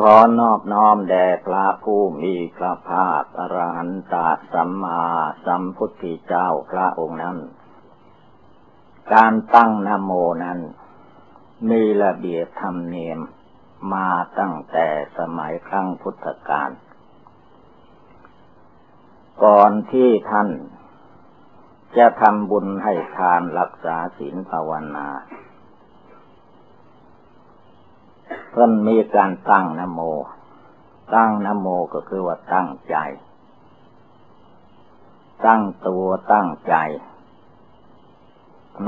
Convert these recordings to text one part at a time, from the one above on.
ขอนอบน้อมแด่พระผู้มีพระภาคอรหันตสัมมาสัมพุทธเจ้าพระองค์นั้น การตั้งนโมนั้น มีระเบียบธรรมเนียมมาตั้งแต่สมัยครั้งพุทธกาล ก่อนที่ท่านจะทำบุญให้ทานรักษาศีลภาวนา เพิ่นมีการตั้งนโม ตั้งนโมก็คือว่าตั้งใจ ตั้งตัวตั้งใจ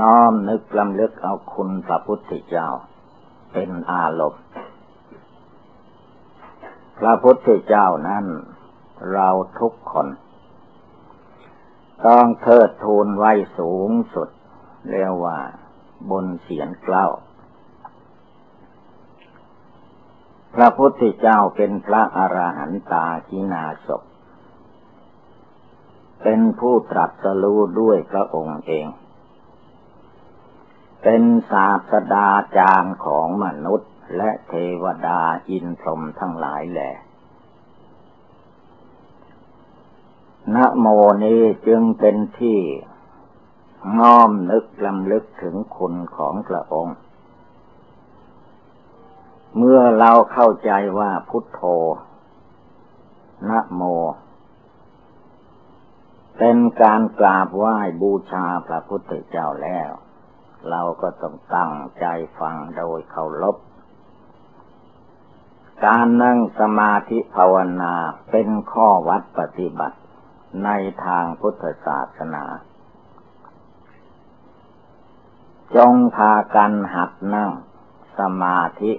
น้อมนึกลำลึกเอาคุณพระพุทธเจ้า เป็นอารมณ์ พระพุทธเจ้านั้นเราทุกคน ต้องเทิดทูนไว้สูงสุด เรียกว่าบนเสียนเกล้า พระพุทธเจ้าเป็นพระอรหันตากินาศพเป็นผู้ตรัสรู้ด้วยพระองค์เอง เป็นศาสดาจารย์ของมนุษย์และเทวดาอินทรมทั้งหลายแหละนะโมนี้จึงเป็นที่น้อมนึกลำลึกถึงคุณของพระองค์ เมื่อเราเข้าใจว่าพุทโธนะโม เป็นการกราบไหว้บูชาพระพุทธเจ้าแล้ว เราก็ต้องตั้งใจฟังโดยเคารพการนั่งสมาธิภาวนาเป็นข้อวัดปฏิบัติในทางพุทธศาสนา จงพากันหัดนั่งสมาธิ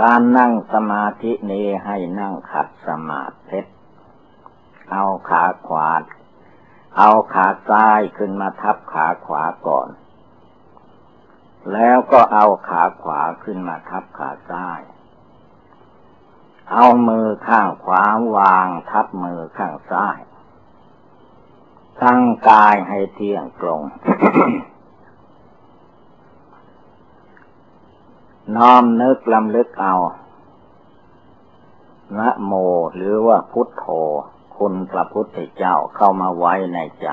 การนั่งสมาธินี้ให้นั่งขัดสมาธิเอาขาขวา เอาขาซ้ายขึ้นมาทับขาขวาก่อน แล้วก็เอาขาขวาขึ้นมาทับขาซ้าย เอามือข้างขวาวางทับมือข้างซ้าย ตั้งกายให้เที่ยงตรง น้อมนึกลำลึกเอานะโมหรือว่าพุทโธ คุณพระพุทธเจ้าเข้ามาไว้ในใจ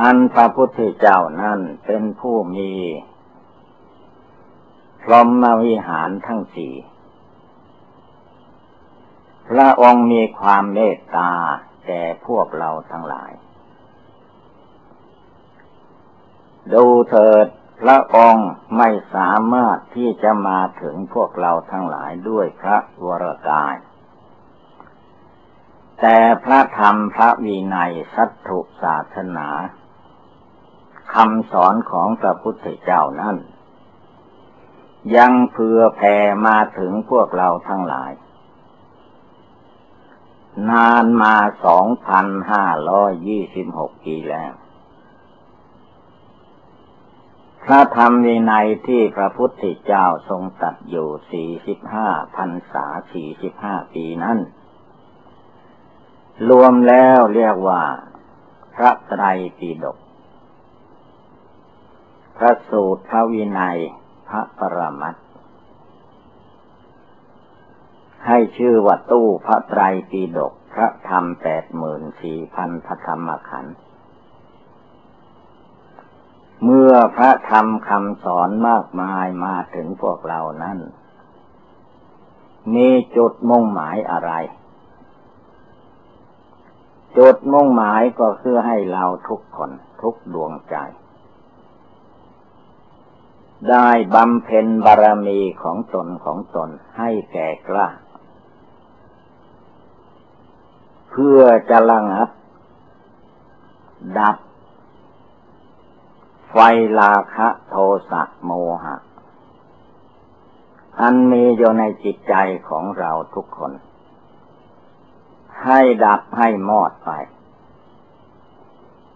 อันพระพุทธเจ้านั่นเป็นผู้มีพรหมวิหารทั้งสี่ พระองค์มีความเมตตาแก่พวกเราทั้งหลาย ดูเถิด พระองค์ไม่สามารถที่จะมาถึงพวกเราทั้งหลายด้วยพระวรกาย แต่พระธรรมพระวินัยสัตถุศาสนาคำสอนของพระพุทธเจ้านั้นยังเพื่อแผ่มาถึงพวกเราทั้งหลาย นานมาสองพันห้าร้อยยี่สิบหกปีแล้ว พระธรรมวินัยที่พระพุทธเจ้าทรงตัดอยู่สี่สิบห้าพันษาสี่สิบห้าปีนั้น รวมแล้วเรียกว่า พระไตรปิฎก พระสูตรพระวินัย พระปรมัตให้ชื่อว่าตู้พระไตรปิฎกพระธรรมแปดหมื่นสี่พันพระธรรมขันธ์ เมื่อพระธรรมคำสอนมากมายมาถึงพวกเรานั้น มีจุดมุ่งหมายอะไร จุดมุ่งหมายก็คือให้เราทุกคนทุกดวงใจ ได้บำเพ็ญบารมีของตนของตนให้แก่กล้า เพื่อจะระงับ ดับ ไฟลาคะโทสะโมหะ อันมีอยู่ในจิตใจของเราทุกคน ให้ดับให้หมอดไป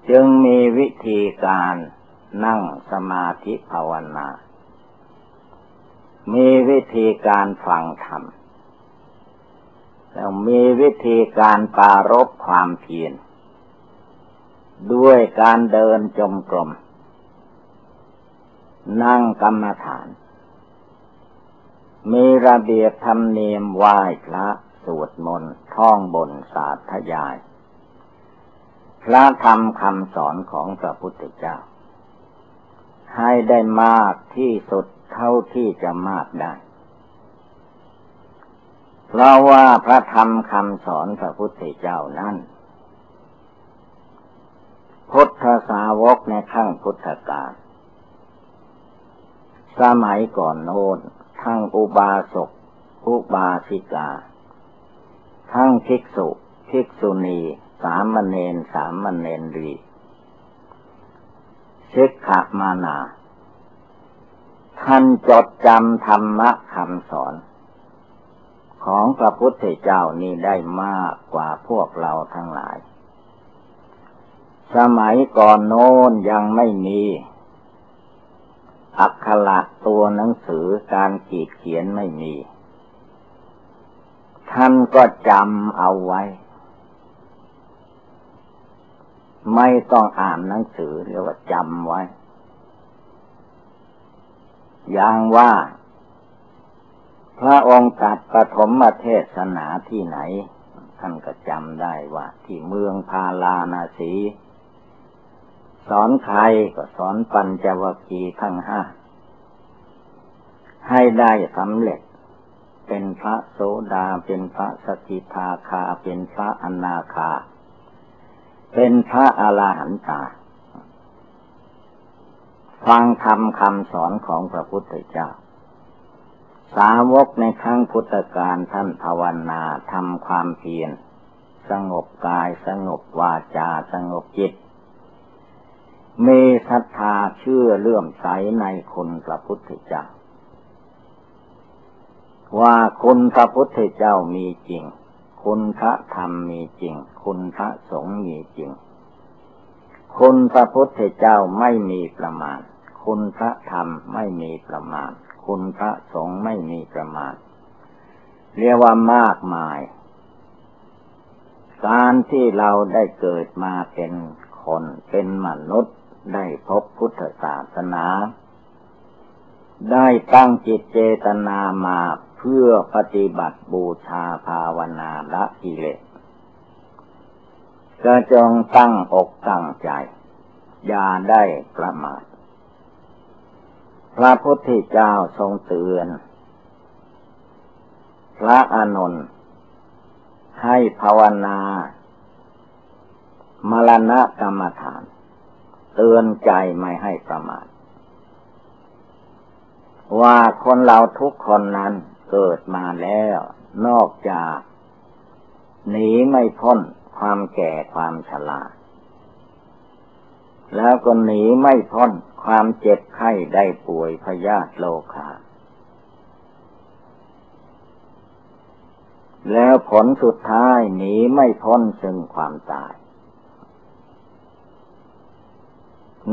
จึงมีวิธีการนั่งสมาธิภาวนา มีวิธีการฟังธรรม แล้วมีวิธีการปารบความเพียรด้วยการเดินจมกลม นั่งกรรมฐาน มีระเบียบธรรมเนียมไหว้พระสวดมนต์ท่องบนสาธยาย พระธรรมคำสอนของพระพุทธเจ้า ให้ได้มากที่สุดเท่าที่จะมากได้ เพราะว่าพระธรรมคำสอนพระพุทธเจ้านั้นพุทธสาวกในขั้งพุทธกาล สมัยก่อนโน้นทั้งอุบาสก อุบาสิกา ทั้งภิกษุ ภิกษุณี สามเณรสามเณรีชิกขมานา ท่านจดจำธรรมะคำสอน ของพระพุทธเจ้านี้ได้มากกว่าพวกเราทั้งหลาย สมัยก่อนโน้นยังไม่มี อักขระตัวหนังสือการขีดเขียนไม่มี ท่านก็จำเอาไว้ ไม่ต้องอ่านหนังสือเรียกว่าจำไว้ อย่างว่า พระองค์ตัดปฐมเทศนาที่ไหน ท่านก็จำได้ว่า ที่เมืองพาลานาสี สอนใครก็สอนปัญจวัคคีทั้งห้า ให้ได้สำเร็จ เป็นพระโสดาเป็นพระสกิทาคาเป็นพระอนาคา เป็นพระอาลาหันตา ฟังธรรมคำสอนของพระพุทธเจ้า สาวกในครั้งพุทธกาลท่านภาวนาทำความเพียรสงบกายสงบวาจาสงบจิต มีศรัทธาเชื่อเลื่อมใสในคุณพระพุทธเจ้า ว่าคุณพระพุทธเจ้ามีจริง คุณพระธรรมมีจริง คุณพระสงฆ์มีจริง คุณพระพุทธเจ้าไม่มีประมาณ คุณพระธรรมไม่มีประมาณ คุณพระสงฆ์ไม่มีประมาณ เรียกว่ามากมาย การที่เราได้เกิดมาเป็นคนเป็นมนุษย์ ได้พบพุทธศาสนา ได้ตั้งจิตเจตนามาเพื่อปฏิบัติบูชาภาวนาละกิเลสก็จงตั้งอกตั้งใจ อย่าได้ประมาทพระพุทธเจ้าทรงเตือน พระอานนท์ให้ภาวนา มรณะกรรมฐาน เตือนใจไม่ให้ประมาทว่าคนเราทุกคนนั้นเกิดมาแล้ว นอกจากหนีไม่พ้นความแก่ความชราแล้วก็หนีไม่พ้นความเจ็บไข้ได้ป่วยพยาธิโลคาแล้วผลสุดท้ายหนีไม่พ้นซึ่งความตาย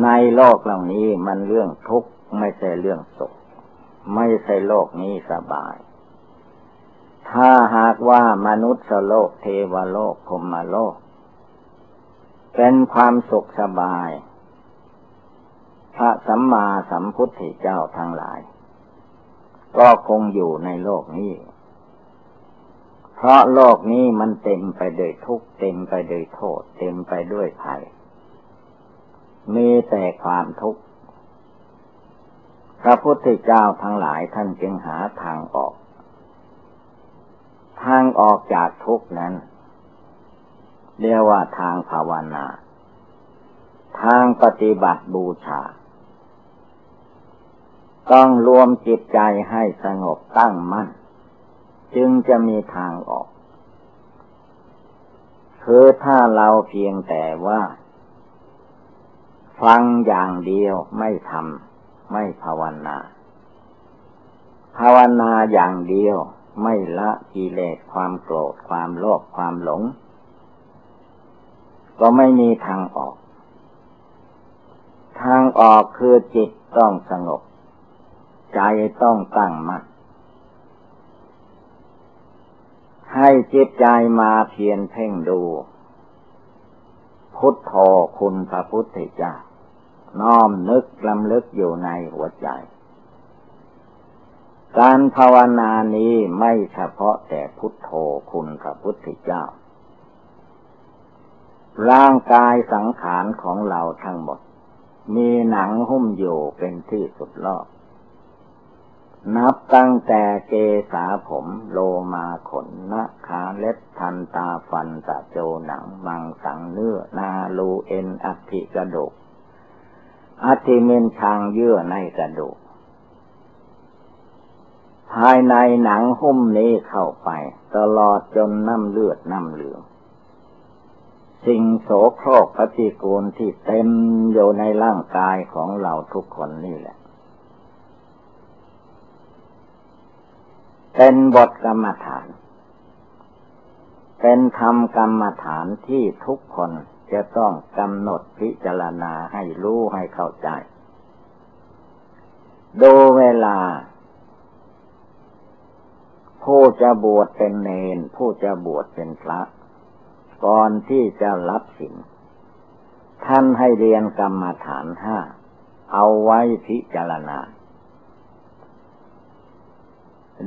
ในโลกเหล่านี้มันเรื่องทุกข์ไม่ใช่เรื่องสุขไม่ใช่โลกนี้สบาย ถ้าหากว่ามนุษย์โลกเทวโลกพมโลก เป็นความสุขสบาย พระสัมมาสัมพุทธเจ้าทั้งหลาย ก็คงอยู่ในโลกนี้ เพราะโลกนี้มันเต็มไปด้วยทุกข์เต็มไปด้วยโทษ เต็มไปด้วยภัย มีแต่ความทุกข์ พระพุทธเจ้าทั้งหลายท่านจึงหาทางออก ทางออกจากทุกข์นั้น เรียกว่าทางภาวนา ทางปฏิบัติบูชา ต้องรวมจิตใจให้สงบตั้งมั่น จึงจะมีทางออกคือถ้าเราเพียงแต่ว่า ฟังอย่างเดียวไม่ทำไม่ภาวนา ภาวนาอย่างเดียวไม่ละกิเลสความโกรธความโลภความหลง ก็ไม่มีทางออก ทางออกคือจิตต้องสงบ ใจต้องตั้งมัน่นให้จิตใจมาเพียนเพ่งดู พุทโธคุณพระพุทธเจ้า น้อมนึกลำลึกอยู่ในหัวใจ การภาวนานี้ไม่เฉพาะแต่พุทโธคุณพระพุทธเจ้า ร่างกายสังขารของเราทั้งหมด มีหนังหุ้มอยู่เป็นที่สุดรอบนับตั้งแต่เกษาผมโลมาขนนะขาเล็บทันตาฟันตะโจหนังมังสังเนื้อนาลูเอ็นอัฐิกระดูก อัฐิเมนทางเยื่อในกระดูก ภายในหนังหุ้มนี้เข้าไป ตลอดจนน้ำเลือดน้ำเหลือง สิ่งโสโครกปฏิกูลที่เต็มอยู่ในร่างกายของเราทุกคนนี่แหละ เป็นบทกรรมฐาน เป็นธรรมกรรมฐานที่ทุกคน จะต้องกำหนดพิจารณาให้รู้ให้เข้าใจ ดูเวลา ผู้จะบวชเป็นเนน ผู้จะบวชเป็นพระ ก่อนที่จะรับสินท่านให้เรียนกรรมฐานห้า เอาไว้พิจารณา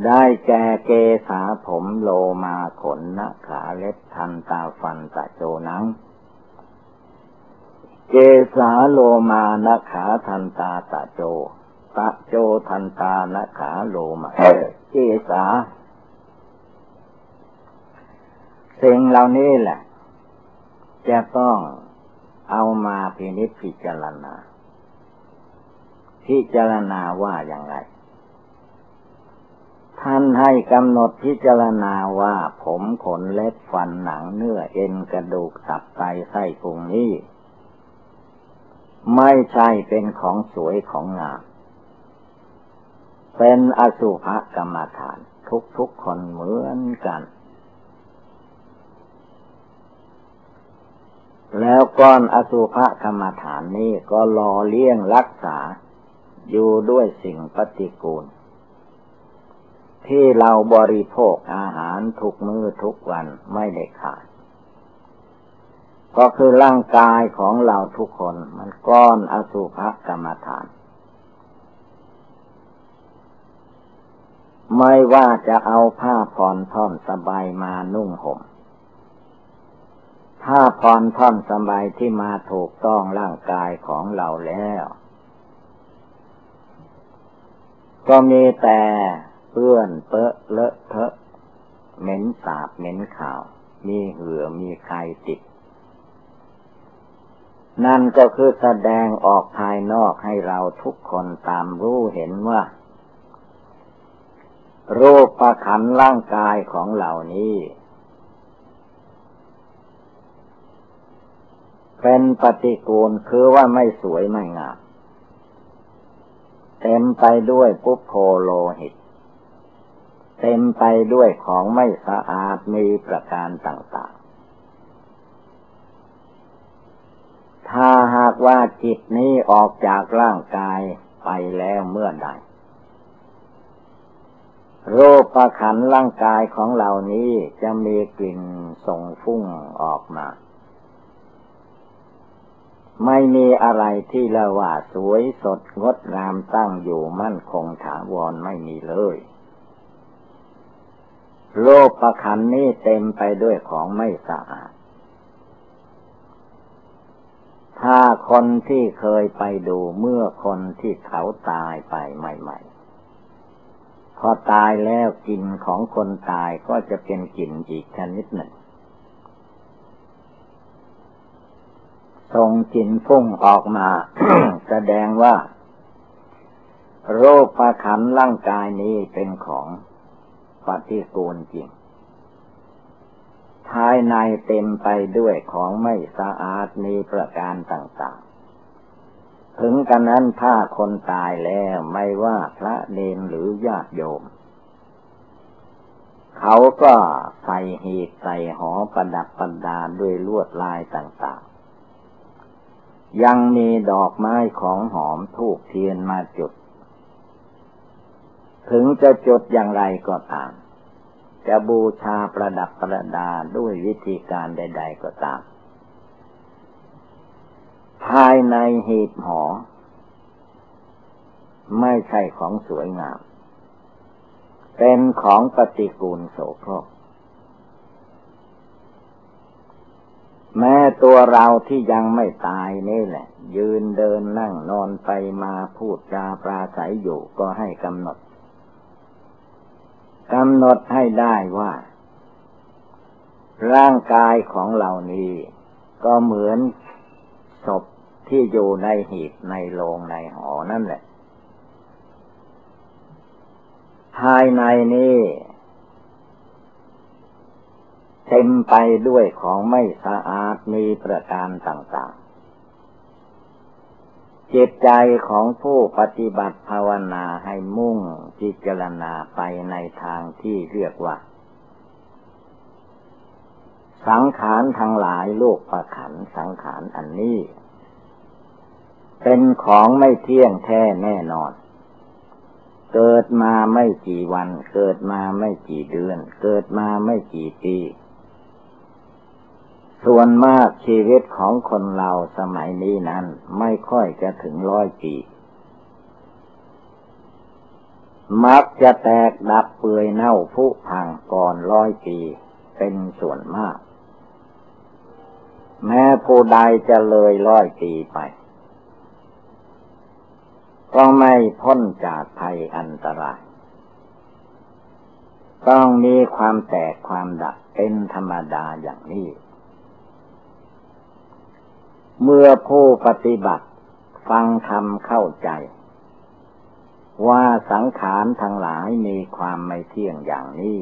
ได้แก่เกษาผมโลมาขนนะขาเล็บทันตาฟันตะโจนัง เกษาโลมานะขาทันตาตะโจ ตะโจทันตานะขาโลมาเกษาสิ่งเหล่านี้แหละ จะต้องเอามาพินิจพิจารณา พิจารณาว่าอย่างไรท่านให้กำหนดพิจารณาว่าผมขนเล็บฟันหนังเนื้อเอ็นกระดูกตับไตไส้พุงนี้ ไม่ใช่เป็นของสวยของงามเป็นอสุภกรรมฐาน ทุกๆคนเหมือนกัน แล้วก้อนอสุภกรรมฐานนี้ก็รอเลี้ยงรักษา อยู่ด้วยสิ่งปฏิกูล ที่เราบริโภคอาหารทุกมือทุกวันไม่ได้ขาด ก็คือร่างกายของเราทุกคน มันก้อนอสุภกรรมฐาน ไม่ว่าจะเอาผ้าผ่อนท่อนสบายมานุ่งห่มผ้าผ่อนท่อนสบายที่มาถูกต้องร่างกายของเราแล้ว ก็มีแต่เปื้อนเปอะเลอะเทอะเหม็นสาบเหม็นข่าว มีเหือมีใครติด นั่นก็คือแสดงออกภายนอกให้เราทุกคนตามรู้เห็นว่า รูปประขันร่างกายของเหล่านี้ เป็นปฏิกูลคือว่าไม่สวยไม่งามเต็มไปด้วยปุพโพโลหิต เต็มไปด้วยของไม่สะอาดมีประการต่างๆ ถ้าหากว่าจิตนี้ออกจากร่างกายไปแล้วเมื่อใดรูปประขันร่างกายของเหล่านี้จะมีกลิ่นส่งฟุ้งออกมา ไม่มีอะไรที่ละว่าสวยสดงดงามตั้งอยู่มั่นคงถาวรไม่มีเลยโลกประคันนี้เต็มไปด้วยของไม่สะอาด ถ้าคนที่เคยไปดูเมื่อคนที่เขาตายไปใหม่ๆ พอตายแล้วกลิ่นของคนตายก็จะเป็นกลิ่นอีกชนิดหนึ่งส่งกลิ่นฟุ้งออกมา แสดงว่า โรคประคันร่างกายนี้เป็นของปฏิกูลจริง ภายในเต็มไปด้วยของไม่สะอาดมีประการต่างๆ ถึงกันนั้นถ้าคนตายแล้วไม่ว่าพระเนนหรือญาติโยม เขาก็ใส่หีบใส่หอประดับประดาด้วยลวดลายต่างๆ ยังมีดอกไม้ของหอมทูกเทียนมาจุด ถึงจะจุดอย่างไรก็ตาม จะบูชาประดับประดาด้วยวิธีการใด ๆ ก็ตาม ภายในหีบหอ ไม่ใช่ของสวยงาม เป็นของปฏิกูลโสโครกแม้ตัวเราที่ยังไม่ตายนี่แหละ ยืนเดินนั่งนอนไปมาพูดจาปราศัยอยู่ก็ให้กำหนด กำหนดให้ได้ว่า ร่างกายของเหล่านี้ ก็เหมือนศพที่อยู่ในหีบในโลงในหอนั่นแหละ ภายในนี้เต็มไปด้วยของไม่สะอาดมีประการต่างๆ จิตใจของผู้ปฏิบัติภาวนาให้มุ่งพิจารณาไปในทางที่เรียกว่า สังขารทั้งหลายโลกประขันสังขารอันนี้ เป็นของไม่เที่ยงแท้แน่นอน เกิดมาไม่กี่วัน เกิดมาไม่กี่เดือน เกิดมาไม่กี่ปี ส่วนมากชีวิตของคนเราสมัยนี้นั้นไม่ค่อยจะถึงร้อยปี มักจะแตกดับเปื่อยเน่าผุพังก่อนร้อยปีเป็นส่วนมาก แม้ผู้ใดจะเลยร้อยปีไป ก็ไม่พ้นจากภัยอันตราย ต้องมีความแตกความดับเป็นธรรมดาอย่างนี้ เมื่อผู้ปฏิบัติ ฟังธรรมเข้าใจ ว่าสังขารทั้งหลายมีความไม่เที่ยงอย่างนี้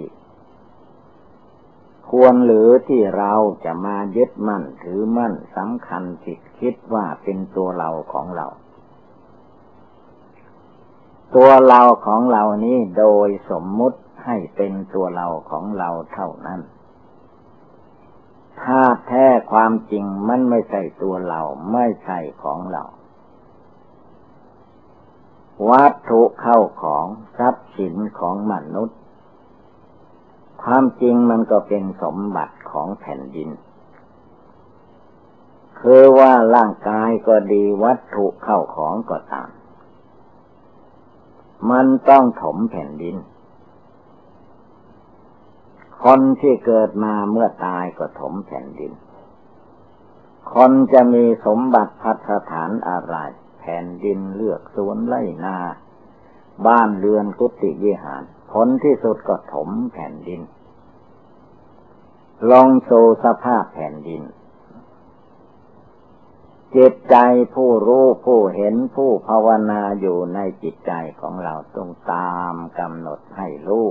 ควรหรือที่เราจะมายึดมั่นถือมั่นสำคัญจิตคิดว่าเป็นตัวเราของเรา ตัวเราของเรานี้โดยสมมุติให้เป็นตัวเราของเราเท่านั้น ถ้าแท้ความจริงมันไม่ใช่ตัวเราไม่ใช่ของเรา วัตถุเข้าของทรัพย์สินของมนุษย์ ความจริงมันก็เป็นสมบัติของแผ่นดิน คือว่าร่างกายก็ดีวัตถุเข้าของก็ตาม มันต้องถมแผ่นดิน คนที่เกิดมาเมื่อตายก็ถมแผ่นดิน คนจะมีสมบัติพัฒฐานอะไร แผ่นดินเลือกสวนไร่นา บ้านเรือนกุฏิวิหาร ผลที่สุดก็ถมแผ่นดิน ลองโซสภาพแผ่นดินจิตใจผู้รู้ผู้เห็นผู้ภาวนาอยู่ในจิตใจของเราต้องตามกำหนดให้รู้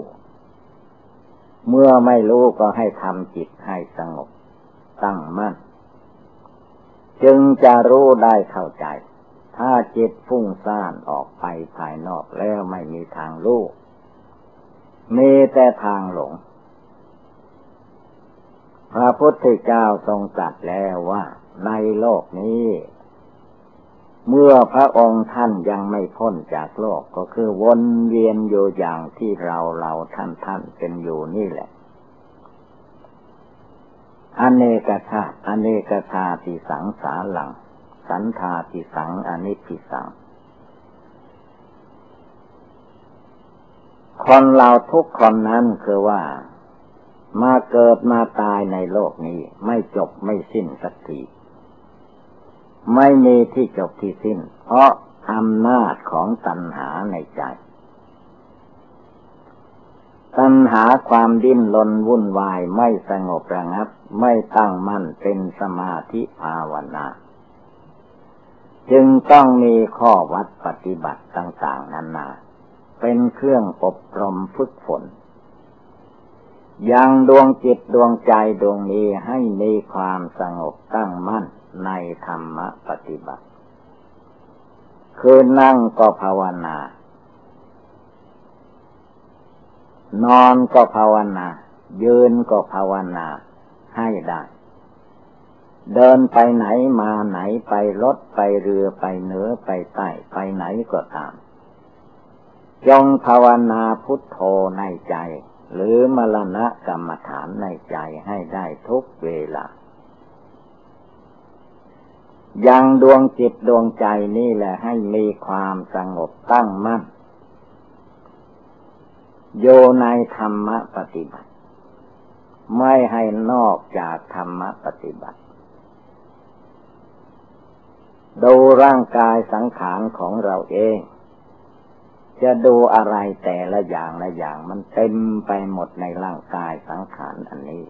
เมื่อไม่รู้ก็ให้ทำจิตให้สงบ ตั้งมั่น จึงจะรู้ได้เข้าใจ ถ้าจิตฟุ้งซ่านออกไปภายนอกแล้วไม่มีทางรู้มีแต่ทางหลง พระพุทธเจ้าทรงตรัสแล้วว่า ในโลกนี้ เมื่อพระองค์ท่านยังไม่พ้นจากโลกก็คือวนเวียนอยู่อย่างที่เราเราท่านท่านเป็นอยู่นี่แหละอเนกชาติอเนกชาติสังสาหลัง สันทาติสังอนิพิสัง คนเราทุกคนนั้นคือว่า มาเกิดมาตายในโลกนี้ไม่จบไม่สิ้นสักที ไม่มีที่จบที่สิ้น เพราะอำนาจของตัณหาในใจ ตัณหาความดิ้นรนวุ่นวายไม่สงบระงับ ไม่ตั้งมั่นเป็นสมาธิภาวนา จึงต้องมีข้อวัดปฏิบัติต่าง ๆนานาเป็นเครื่องอบรมฝึกฝนยังดวงจิตดวงใจดวงนี้ให้มีความสงบตั้งมั่น ในธรรมปฏิบัติ คือนั่งก็ภาวนา นอนก็ภาวนา ยืนก็ภาวนาให้ได้ เดินไปไหนมาไหนไปรถไปเรือไปเหนือไปใต้ไปไหนก็ตามจงภาวนาพุทโธในใจ หรือมรณะกรรมฐานในใจให้ได้ทุกเวลา ยังดวงจิตดวงใจนี่แหละให้มีความสงบตั้งมั่นโยในธรรมปฏิบัติ ไม่ให้นอกจากธรรมปฏิบัติ ดูร่างกายสังขารของเราเอง จะดูอะไรแต่ละอย่างละอย่างมันเต็มไปหมดในร่างกายสังขารอันนี้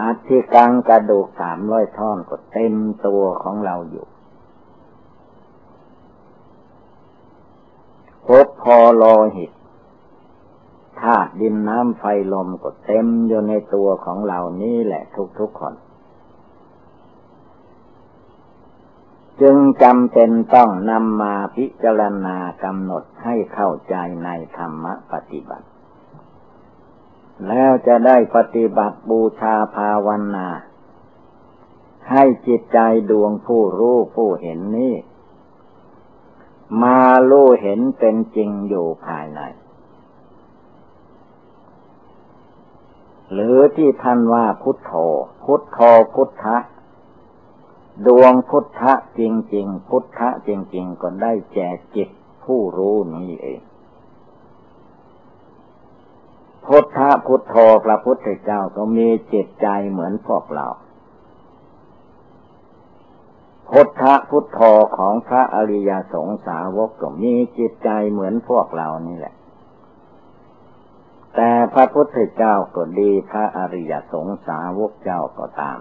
อาทิกังกระดูกสามร้อยท่อนก็เต็มตัวของเราอยู่พบพอโลหิตธาตุดินน้ำไฟลมก็เต็มอยู่ในตัวของเรานี่แหละทุกๆคน จึงจำเป็นต้องนำมาพิจารณากำหนดให้เข้าใจในธรรมปฏิบัติ แล้วจะได้ปฏิบัติบูชาภาวนา ให้จิตใจดวงผู้รู้ผู้เห็นนี้ มาลู่เห็นเป็นจริงอยู่ภายใน หรือที่ท่านว่าพุทโธ พุทโธพุทธะ ดวงพุทธะจริง ๆ พุทธะจริง ๆ ก็ได้แจกจิตผู้รู้นี้เอง พุทธะพุทโธพระพุทธเจ้าก็มีจิตใจเหมือนพวกเรา พุทธะพุทโธของพระอริยสงสาวกก็มีจิตใจเหมือนพวกเรานี่แหละ แต่พระพุทธเจ้าก็ดีพระอริยสงสาวกเจ้าก็ตาม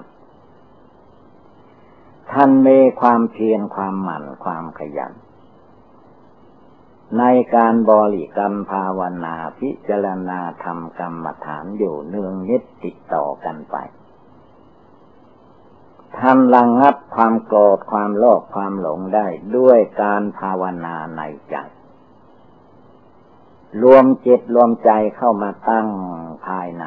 ท่านมีความเพียรความหมั่นความขยัน ในการบริกรรมภาวนาพิจารณาทำกรรมฐานอยู่เนืองนิดติดต่อกันไปท่านระงงับความโกรธความโลภความหลงได้ด้วยการภาวนาในใจ รวมจิตรวมใจเข้ามาตั้งภายใน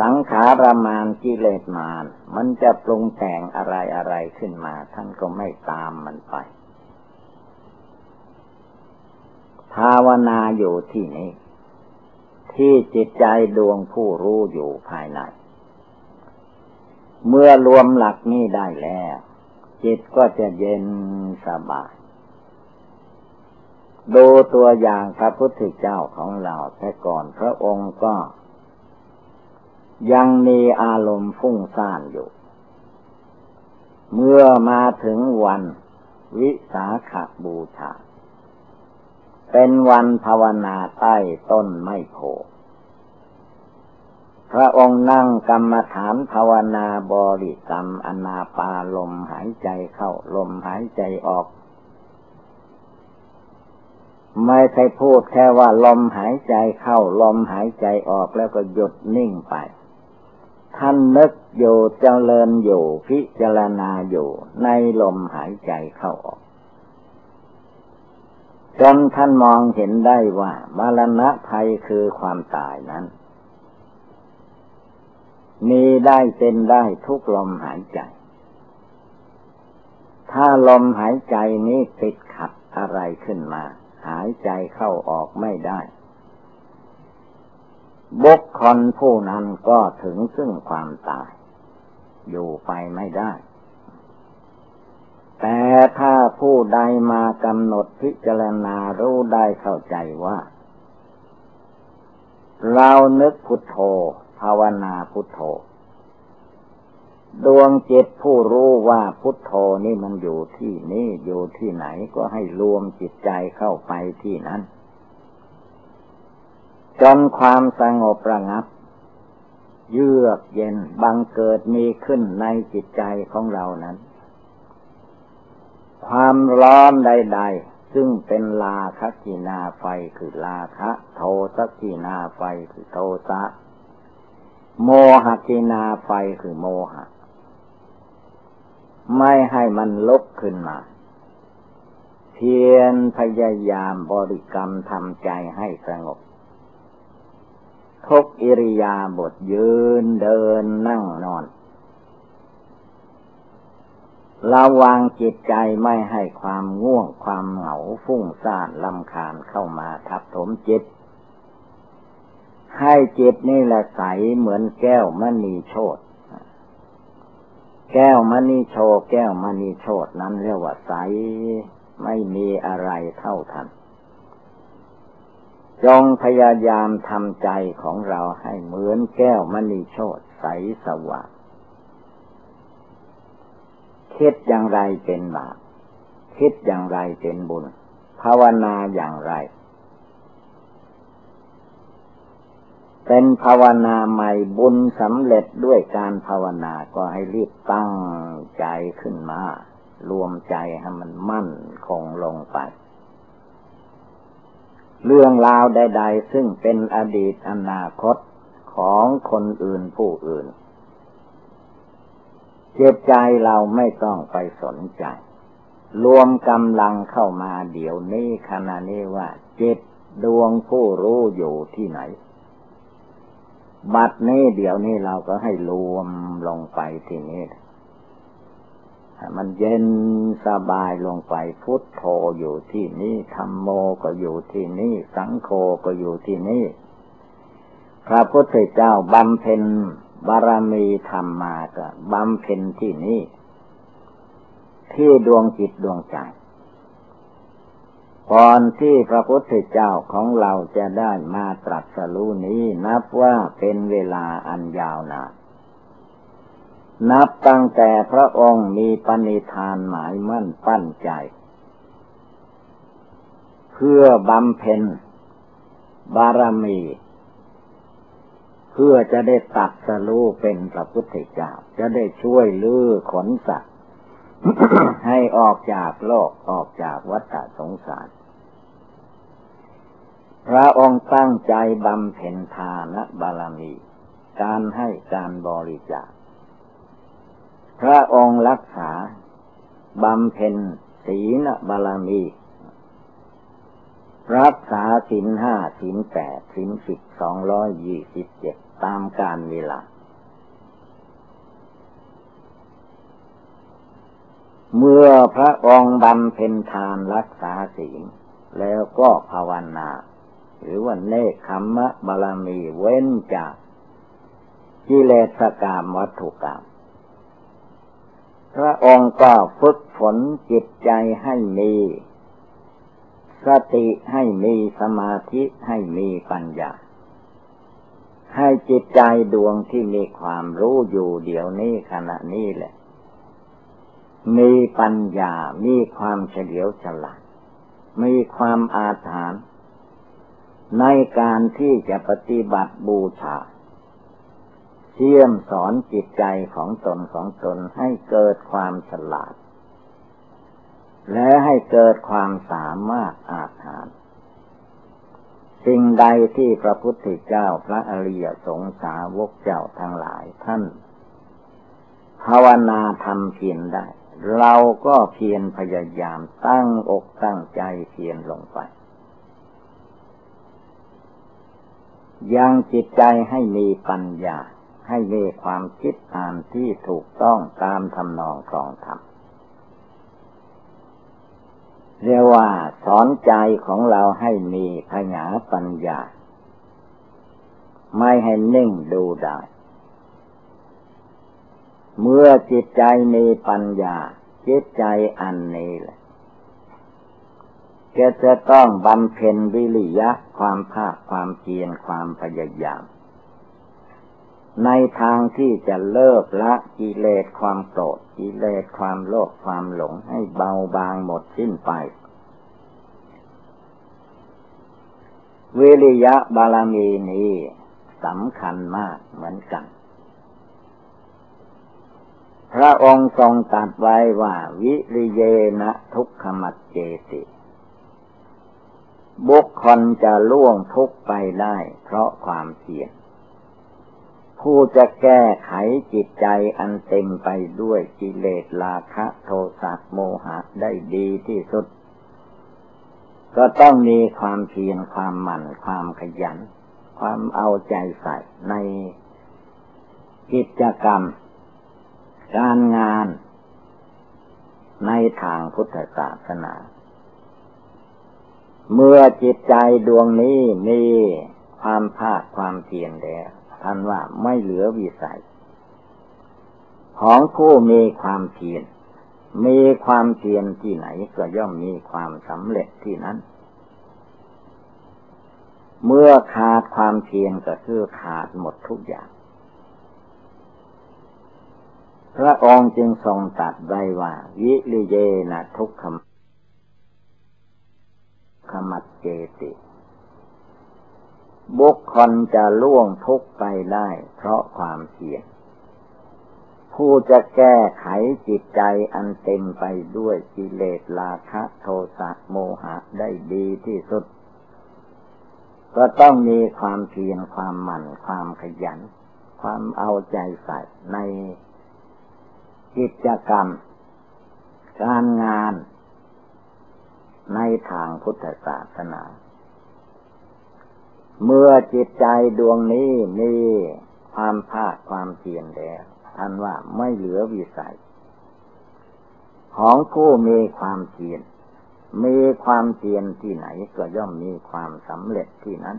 สังขารมานกิเลสมาน มันจะปรุงแต่งอะไรอะไรขึ้นมา ท่านก็ไม่ตามมันไป ภาวนาอยู่ที่นี้ ที่จิตใจดวงผู้รู้อยู่ภายใน เมื่อรวมหลักนี้ได้แล้ว จิตก็จะเย็นสบายดูตัวอย่างพระพุทธเจ้าของเราแต่ก่อนพระองค์ก็ ยังมีอารมณ์ฟุ้งซ่านอยู่ เมื่อมาถึงวันวิสาขบูชา เป็นวันภาวนาใต้ต้นไม้โพพระองค์นั่งกรรมฐานภาวนาบริกรรมอนาปาลมหายใจเข้าลมหายใจออก ไม่ใช่พูดแค่ว่าลมหายใจเข้าลมหายใจออกแล้วก็หยุดนิ่งไป ท่านนึกอยู่เจริญอยู่พิจารณาอยู่ในลมหายใจเข้าออก จนท่านมองเห็นได้ว่ามรณะภัยคือความตายนั้น มีได้เป็นได้ทุกลมหายใจ ถ้าลมหายใจนี้ติดขัดอะไรขึ้นมา หายใจเข้าออกไม่ได้บุคคลผู้นั้นก็ถึงซึ่งความตาย อยู่ไปไม่ได้ แต่ถ้าผู้ใดมากำหนดพิจารณารู้ได้เข้าใจว่า เรานึกพุทโธ ภาวนาพุทโธ ดวงจิตผู้รู้ว่าพุทโธนี่มันอยู่ที่นี่อยู่ที่ไหนก็ให้รวมจิตใจเข้าไปที่นั้นจนความสงบระงับ เยือกเย็นบังเกิดมีขึ้นในจิตใจของเรานั้น ความร้อนใด ๆ ซึ่งเป็นลาคกินาไฟคือลาคะ โทสกินาไฟคือโทสะโมหกินาไฟคือโมหะ ไม่ให้มันลุกขึ้นมา เพียรพยายามบริกรรมทำใจให้สงบทุกอิริยาบถยืนเดินนั่งนอน ระวังจิตใจไม่ให้ความง่วงความเหงาฟุ้งซ่านลำคาญเข้ามาทับถมจิต ให้จิตนี่แหละใสเหมือนแก้วมณีโชตแก้วมณีโชแก้วมณีโชตนั้นเรียกว่าใสไม่มีอะไรเท่าทันจงพยายามทำใจของเราให้เหมือนแก้วมณีโชตใสสว่าง คิดอย่างไรเป็นบาปคิดอย่างไรเป็นบุญ ภาวนาอย่างไร เป็นภาวนาใหม่บุญสำเร็จด้วยการภาวนาก็ให้รีบตั้งใจขึ้นมา รวมใจให้มันมั่นคงลงไป เรื่องราวใด ๆ ซึ่งเป็นอดีตอนาคตของคนอื่นผู้อื่น เจิตใจเราไม่ต้องไปสนใจ รวมกำลังเข้ามาเดี๋ยวนี้ขณะนี้ว่า จิตดวงผู้รู้อยู่ที่ไหน บัดนี้เดี๋ยวนี้เราก็ให้รวมลงไปที่นี้มันเย็นสบายลงไปพุทโธอยู่ที่นี่ธรรมโมก็อยู่ที่นี่ สังโฆก็อยู่ที่นี่ พระพุทธเจ้าบำเพ็ญ บารมีธรรมมาก็บำเพ็ญที่นี่ที่ดวงจิตดวงใจก่อนที่พระพุทธเจ้าของเราจะได้มาตรัสรู้นี้ นับว่าเป็นเวลาอันยาวนานนับตั้งแต่พระองค์มีปณิธานหมายมั่นปั้นใจ เพื่อบำเพ็ญบารมี พื่อจะได้ตัดสรู้เป็นพระพุทธเจ้า จะได้ช่วยลื้อขนสัตว์ให้ออกจากโลกออกจากวัฏสงสาร พระองค์ตั้งใจบำเพ็ญทานบารมี การให้การบริจาค พระองค์รักษาบำเพ็ญศีลบารมี รักษาศีลห้าศีลแปดศีลสิบสองร้อยยี่สิบเจ็ด ตามการเวลา เมื่อพระองค์บำเพ็ญทานรักษาศีลแล้วก็ภาวนา หรือว่าเนคขมมะบาลมีเว้นจากกิเลสกรรมวัตถุกรรมพระองค์ก็ฝึกฝนจิตใจให้มีสติให้มีสมาธิให้มีปัญญา ให้จิตใจดวงที่มีความรู้อยู่เดี๋ยวนี้ขณะนี้แหละ มีปัญญา มีความเฉลียวฉลาด มีความอาถรรพ์ในการที่จะปฏิบัติบูชาเชี่ยมสอนจิตใจของตนของตนให้เกิดความฉลาด และให้เกิดความสามารถอาถรรพ์ สิ่งใดที่พระพุทธเจ้าพระอริยสงสาวกเจ้าทั้งหลายท่าน ภาวนาทำเพียรได้ เราก็เพียรพยายามตั้งอกตั้งใจเพียรลงไป ยังจิตใจให้มีปัญญาให้มีความคิดอ่านที่ถูกต้องตามทำนองครองธรรม เรียกว่าสอนใจของเราให้มีพญาปัญญา ไม่ให้นิ่งดูได้ เมื่อจิตใจมีปัญญา จิตใจอันนี้แหละก็จะต้องบำเพ็ญวิริยะความภาคความเพียรความพยายาม ในทางที่จะเลิกละกิเลสความโกรธกิเลสความโลภความหลงให้เบาบางหมดสิ้นไป วิริยะบาลมีนี้สำคัญมากเหมือนกัน พระองค์ทรงตัดไว้ว่า วิริเยนะทุกขมัดเจติ บุคคลจะล่วงทุกไปได้เพราะความเพียร ผู้จะแก้ไขจิตใจอันเต็มไปด้วยกิเลสราคะโทสะโมหะได้ดีที่สุด ก็ต้องมีความเพียรความหมั่นความขยัน ความเอาใจใส่ในกิจกรรม การงานในทางพุทธศาสนา เมื่อจิตใจดวงนี้มีความภาคความเพียรแล้ว ท่านว่าไม่เหลือวิสัย ของผู้มีความเพียรมีความเพียรที่ไหนก็ย่อมมีความสำเร็จที่นั้น เมื่อขาดความเพียรก็คือขาดหมดทุกอย่าง พระองค์จึงทรงตัดไว้ว่า วิริเยนะทุกขมขมัดเจติ บุคคลจะล่วงทุกไปได้ เพราะความเพียรผู้จะแก้ไขจิตใจอันเต็มไปด้วยกิเลสราคะโทสะโมหะได้ดีที่สุด ก็ต้องมีความเพียรความหมั่น ความขยัน ความเอาใจใส่ในกิจกรรม การงานในทางพุทธศาสนา เมื่อจิตใจดวงนี้มีความภาคความเพียรแล้วท่านว่าไม่เหลือวิสัย ของผู้มีความเพียรมีความเพียรที่ไหนก็ย่อมมีความสำเร็จที่นั้น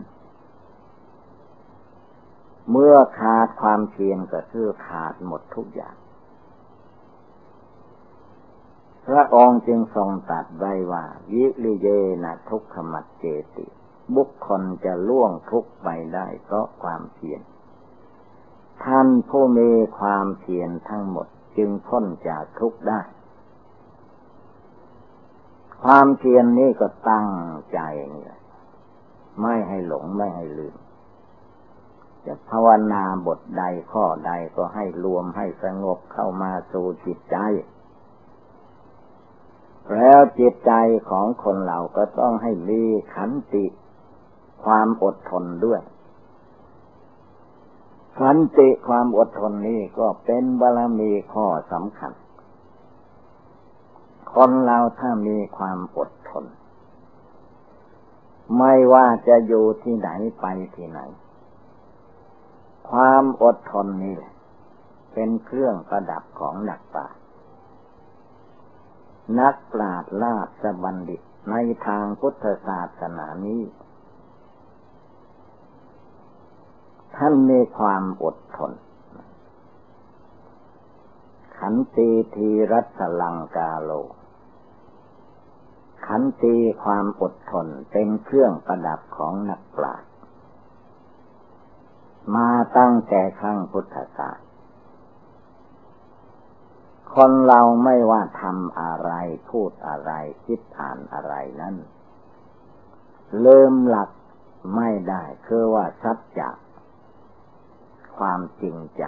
เมื่อขาดความเพียรก็คือขาดหมดทุกอย่าง พระองค์จึงทรงตัดไว้ว่าวิริเยนะทุกขมัดเจติ บุคคลจะล่วงทุกข์ไปได้เพราะความเพียรท่านผู้มีความเพียรทั้งหมดจึงพ้นจากทุกข์ได้ ความเพียรนนี้ก็ตั้งใจนี่แหละไม่ให้หลงไม่ให้ลืม จะภาวนาบทใดข้อใดก็ให้รวมให้สงบเข้ามาสู่จิตใจ แล้วจิตใจของคนเราก็ต้องให้มีขันติ ความอดทนด้วยขันติความอดทนนี้ก็เป็นบารมีข้อสำคัญ คนเราถ้ามีความอดทน ไม่ว่าจะอยู่ที่ไหนไปที่ไหน ความอดทนนี่แหละเป็นเครื่องประดับของนักปราชญ์นักปราชญ์ลาสบัณฑิตในทางพุทธศาสนานี้ ท่านมีความอดทน ขันตีทีรัสลังกาโล ขันตีความอดทนเป็นเครื่องประดับของนักปราชญ์มาตั้งแต่ครั้งพุทธกาลคนเราไม่ว่าทำอะไรพูดอะไรคิดอ่านอะไรนั้นเริ่มหลักไม่ได้คือว่าสัจจะ ความจริงใจ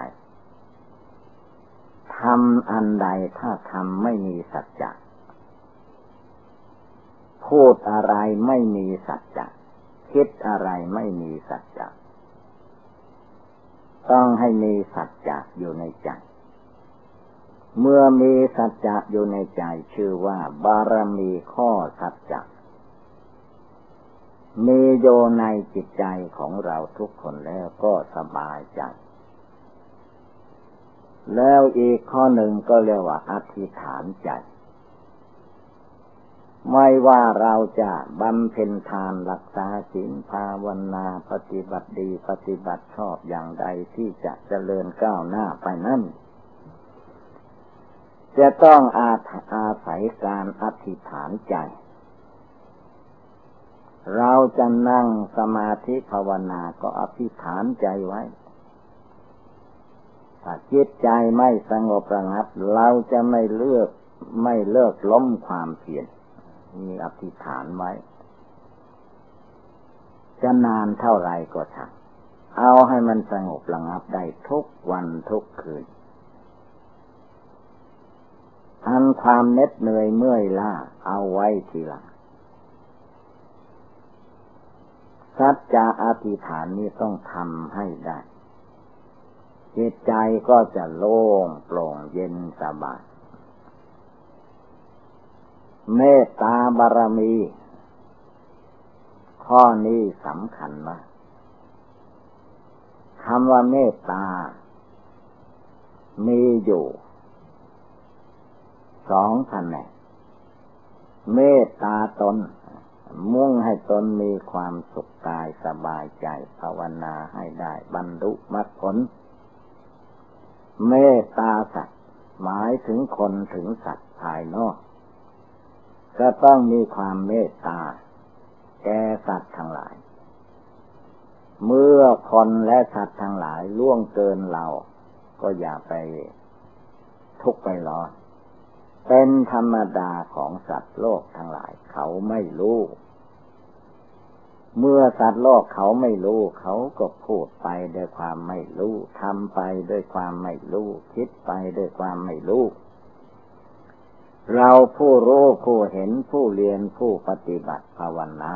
ทำอันใดถ้าทำไม่มีสัจจะพูดอะไรไม่มีสัจจะคิดอะไรไม่มีสัจจะต้องให้มีสัจจะอยู่ในใจ เมื่อมีสัจจะอยู่ในใจชื่อว่า บารมีข้อสัจจะ มีโยในจิตใจของเราทุกคนแล้วก็สบายใจ แล้วอีกข้อหนึ่งก็เรียกว่าอธิษฐานใจ ไม่ว่าเราจะบำเพ็ญทานรักษาศีลภาวนาปฏิบัติดีปฏิบัติชอบอย่างใดที่จะเจริญก้าวหน้าไปนั่นจะต้องอาอาศัยการอธิษฐานใจ เราจะนั่งสมาธิภาวนาก็อธิษฐานใจไว้ ถ้าจิตใจไม่สงบระงับ เราจะไม่เลือกไม่เลิกล้มความเพียรมีอธิษฐานไว้ จะนานเท่าไรก็ช่างเอาให้มันสงบระงับได้ทุกวันทุกคืน อันความเน็ดเหนื่อยเมื่อยล้าเอาไว้ทีหลัง สัจจะอธิษฐานนี้ต้องทำให้ได้ จิตใจก็จะโล่งโปร่งเย็นสบายเมตตาบารมี ข้อนี้สำคัญมากคำว่าเมตตา มีอยู่ สองแผนเมตตาตน มุ่งให้ตนมีความสุขกายสบายใจภาวนาให้ได้บรรลุมรรคผล เมตตาสัตว์หมายถึงคนถึงสัตว์ภายนอก ก็ต้องมีความเมตตา แก่สัตว์ทั้งหลาย เมื่อคนและสัตว์ทั้งหลายล่วงเกินเรา ก็อย่าไปทุกข์ไปร้อน เป็นธรรมดาของสัตว์โลกทั้งหลาย เขาไม่รู้ เมื่อสัตว์โลกเขาไม่รู้ เขาก็พูดไปด้วยความไม่รู้ทำไปด้วยความไม่รู้ คิดไปด้วยความไม่รู้ เราผู้รู้ผู้เห็นผู้เรียนผู้ปฏิบัติภาวนา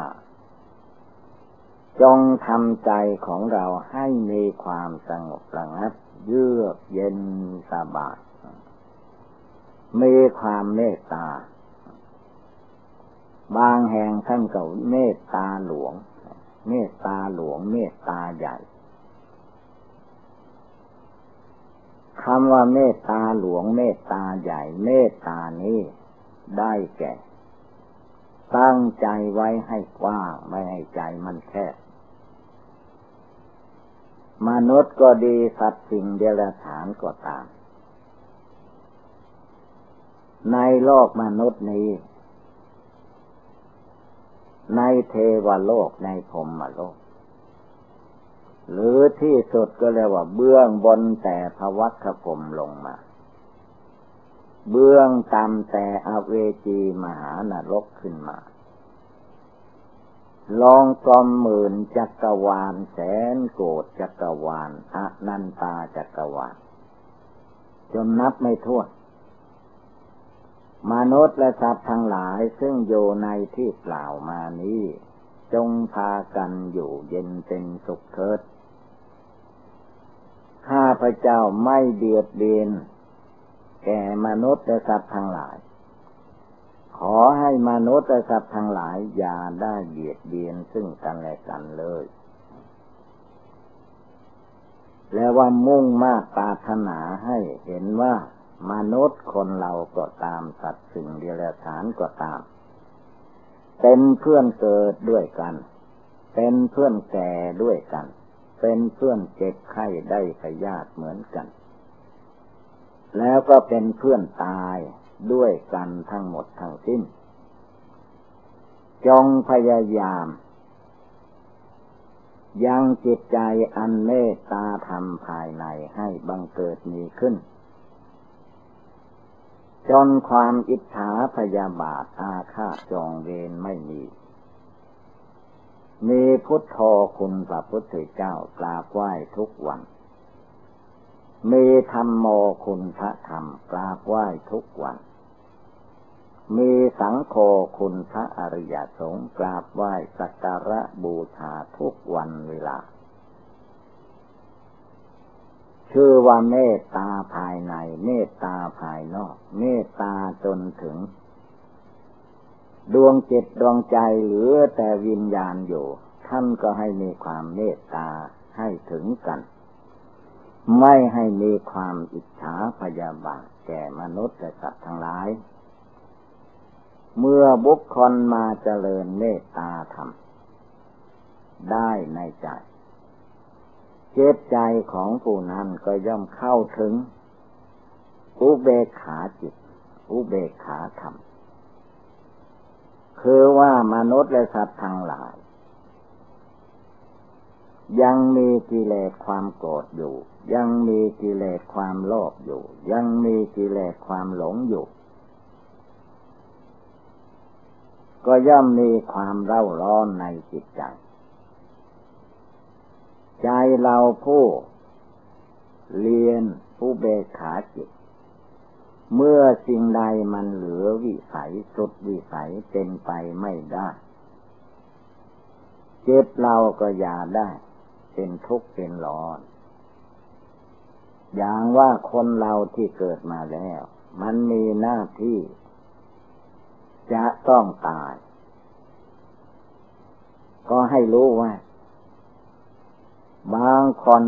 จงทำใจของเราให้มีความสงบระงับ เยือกเย็นสบาย มีความเมตตา บางแห่งท่านก็เมตตาหลวง เมตตาหลวง เมตตาใหญ่คำว่าเมตตาหลวง เมตตาใหญ่ เมตตานี้ได้แก่ ตั้งใจไว้ให้กว้างไม่ให้ใจมันแคบมนุษย์ก็ดีสัตว์สิ่งเดรัจฉานก็ตาม ในโลกมนุษย์นี้ ในเทวโลกในพรมโลก หรือที่สุดก็เรียกว่าเบื้องบนแต่พวัคพรมลงมา เบื้องต่ำแต่อเวจีมหานรกขึ้นมาลองกลมหมื่นจักรวาล แสนโกดจักรวาลอนันตาจักรวาล จนนับไม่ถ้วน มนุษย์และสัตว์ทั้งหลายซึ่งอยู่ในที่กล่าวมานี้ จงพากันอยู่เย็นเป็นสุขเถิด ข้าพระเจ้าไม่เบียดเบียนแก่มนุษย์และสัตว์ทั้งหลาย ขอให้มนุษย์และสัตว์ทั้งหลายอย่าได้เบียดเบียนซึ่งกันและกันเลย แล้วว่ามุ่งมากปรารถนาให้เห็นว่า มนุษย์คนเราก็ตามสัตว์สิ่งเดรัจฉานก็ตาม เป็นเพื่อนเกิดด้วยกัน เป็นเพื่อนแก่ด้วยกัน เป็นเพื่อนเจ็บไข้ได้พยาธิเหมือนกัน แล้วก็เป็นเพื่อนตายด้วยกันทั้งหมดทั้งสิ้น จงพยายามยังจิตใจอันเมตตาธรรมภายในให้บังเกิดมีขึ้น จนความอิจฉาพยาบาทอาฆาตจองเวรไม่มี มีพุทโธคุณพระพุทธเจ้ากราบไหว้ทุกวัน มีธรรมโมคุณพระธรรมกราบไหว้ทุกวัน มีสังโฆคุณพระอริยสงฆ์กราบไหว้สักการะบูชาทุกวันเวลา ชื่อว่าเมตตาภายใน เมตตาภายนอก เมตตาจนถึง ดวงจิตดวงใจเหลือแต่วิญญาณอยู่ ท่านก็ให้มีความเมตตาให้ถึงกัน ไม่ให้มีความอิจฉาพยาบาทแก่มนุษย์และสัตว์ทั้งหลาย เมื่อบุคคลมาเจริญเมตตาธรรม ได้ในใจ เจตใจของผู้นั้นก็ย่อมเข้าถึง อุเบกขาจิต อุเบกขาธรรม คือว่ามนุษย์และสัตว์ทั้งหลาย ยังมีกิเลสความโกรธอยู่ ยังมีกิเลสความโลภอยู่ ยังมีกิเลสความหลงอยู่ ก็ย่อมมีความเร่าร้อนในจิตใจ ใจเราผู้เรียนผู้เบขาจิต เมื่อสิ่งใดมันเหลือวิสัยสุดวิสัยเป็นไปไม่ได้ เจ็บเราก็อย่าได้ เป็นทุกข์เป็นร้อน อย่างว่าคนเราที่เกิดมาแล้ว มันมีหน้าที่ จะต้องตาย ก็ให้รู้ว่า บางคน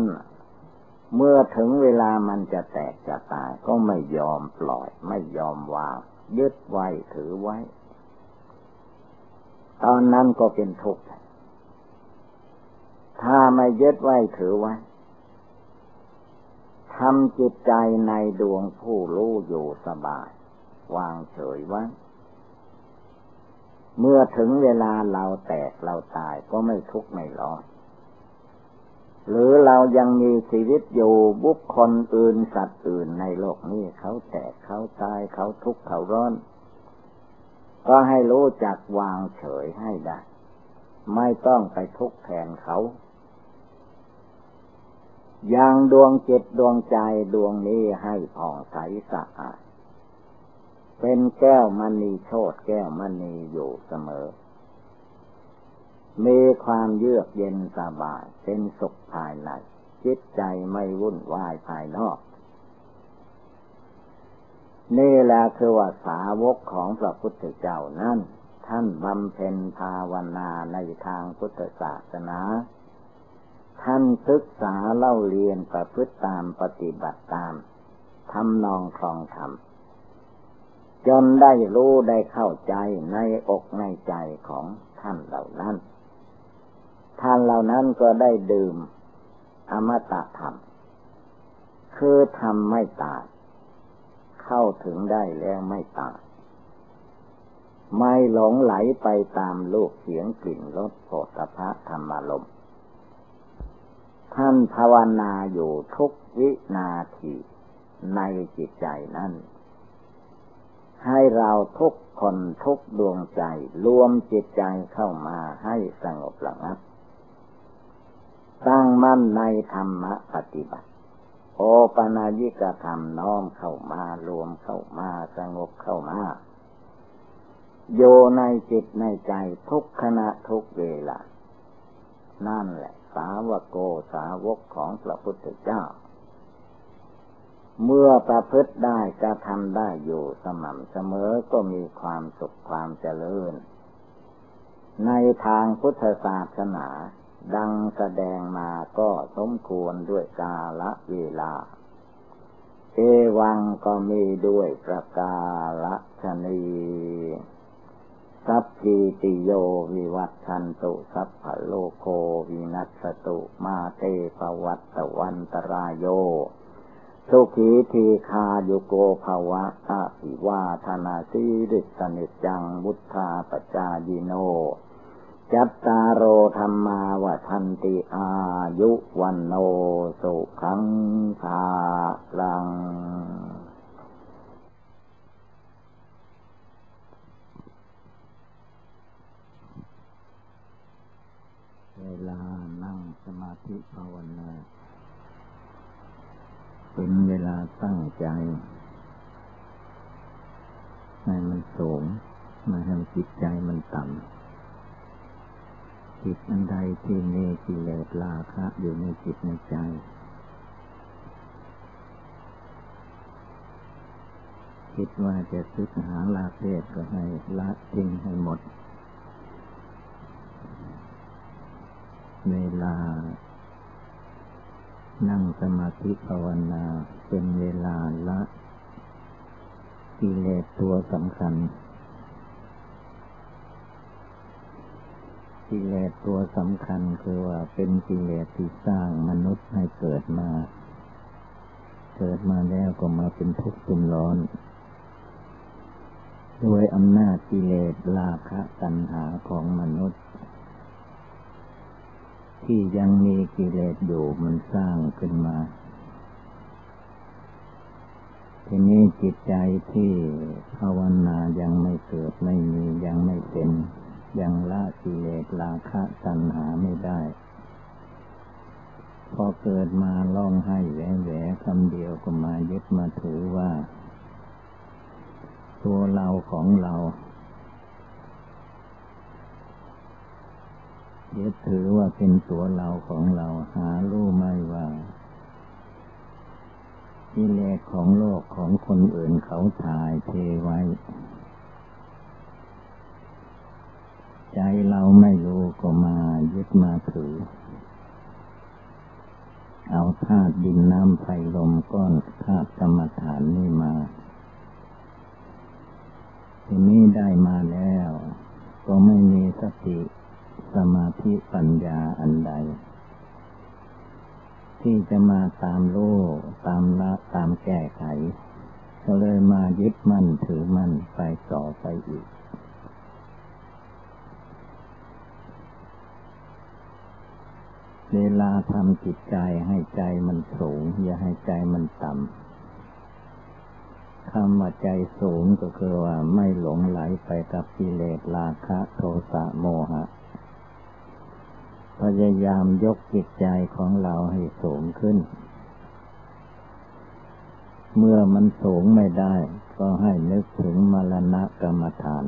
เมื่อถึงเวลามันจะแตกจะตาย ก็ไม่ยอมปล่อย ไม่ยอมวางยึดไว้ถือไว้ ตอนนั้นก็เป็นทุกข์ถ้าไม่ยึดไว้ถือไว้ทำจิตใจในดวงผู้รู้อยู่สบาย วางเฉยไว้เมื่อถึงเวลาเราแตกเราตายก็ไม่ทุกข์ไม่ร้อน หรือเรายังมีชีวิตอยู่บุคคลอื่นสัตว์อื่นในโลกนี้เขาแตกเขาตายเขาทุกข์เขาร้อน ก็ให้รู้จักวางเฉยให้ได้ ไม่ต้องไปทุกข์แทนเขาอยังดวงจิตดวงใจดวงนี้ให้ผ่องใสสะอาดเป็นแก้วมณีโชดแก้วมณีอยู่เสมอ มีความเยือกเย็นสบาย เป็นสุขภายในจิตใจไม่วุ่นวายภายนอก นี่แหละคือว่าสาวกของพระพุทธเจ้านั้นท่านบำเพ็ญภาวนาในทางพุทธศาสนา ท่านศึกษาเล่าเรียนประพฤติตามปฏิบัติตามทำนองคลองธรรมจนได้รู้ได้เข้าใจในอกในใจของท่านเหล่า นั้นท่านก็ได้ดื่ม อมตะธรรม คือทำไม่ตาย เข้าถึงได้แล้วไม่ตาย ไม่หลงไหลไปตามลูกเสียงกลิ่นรสโผฏฐะธรรมลมท่านภาวนาอยู่ทุกวินาทีในจิตใจนั้น ให้เราทุกคนทุกดวงใจ รวมจิตใจเข้ามาให้สงบระงับ ตั้งมั่นในธรรมปฏิบัติ โอปนายิกธรรมน้อมเข้ามารวมเข้ามาสงบเข้ามาโยในจิตในใจทุกขณะทุกเวลา นั่นแหละสาวโกสาวกของพระพุทธเจ้า เมื่อประพฤติได้จะทำได้อยู่สม่ำเสมอก็มีความสุขความเจริญ ในทางพุทธศาสนา ดังแสดงมาก็สมควรด้วยกาละเวลา เอวังก็มีด้วยประกาละชนีสัพพิติโยวิวัตชันตุสัพพโลโควินัสตุมาเตปวัตตวันตรายโย สุขีทีคาโยโกภาวะอาภิวาธนาสีริสนิจังบุทธาปจายิโน จัตตารโอธรรมาวทันติอายุวันโนสุขังภาลัง เวลานั่งสมาธิภาวนาเป็นเวลาตั้งใจ ให้มันสูงมาทำจิตใจมันต่ำ จิตอันใดที่มีกิเลสราคะอยู่ในจิตในใจ คิดว่าจะซึกหาลาเพศก็ให้ละทิ้งให้หมด เวลา นั่งสมาธิภาวนาเป็นเวลาละ กิเลสตัวสำคัญ กิเลสตัวสำคัญคือว่าเป็นกิเลสที่สร้างมนุษย์ให้เกิดมา เกิดมาแล้วก็มาเป็นทุกข์เป็นร้อน ด้วยอำนาจกิเลสราคะตัณหาของมนุษย์ ที่ยังมีกิเลสอยู่มันสร้างขึ้นมา ทีนี้จิตใจที่ภาวนายังไม่เกิดไม่มียังไม่เป็น ยังละกิเลสราคะตัณหาไม่ได้ พอเกิดมาล่องให้แหวแหวคำเดียวก็มายึดมาถือว่า ตัวเราของเรายึดถือว่าเป็นตัวเราของเราหารู้ไม่ว่ากิเลสของโลกของคนอื่นเขาถ่ายเทไว้ ใจเราไม่รู้ก็มายึดมาถือ เอาธาตุดินน้ำไฟลมก้อนธาตุกรรมฐานนี่มาทีนี้ได้มาแล้ว ก็ไม่มีสติสมาธิปัญญาอันใด ที่จะมาตามโลกตามละตามแก้ไข ก็เลยมายึดมั่นถือมั่นไปต่อไปอีก เวลาทำจิตใจให้ใจมันสูง อย่าให้ใจมันต่ำคำว่าใจสูงก็คือว่าไม่หลงไหลไปกับกิเลสราคะโทสะโมหะ พยายามยกจิตใจของเราให้สูงขึ้น เมื่อมันสูงไม่ได้ ก็ให้นึกถึงมรณะกรรมฐาน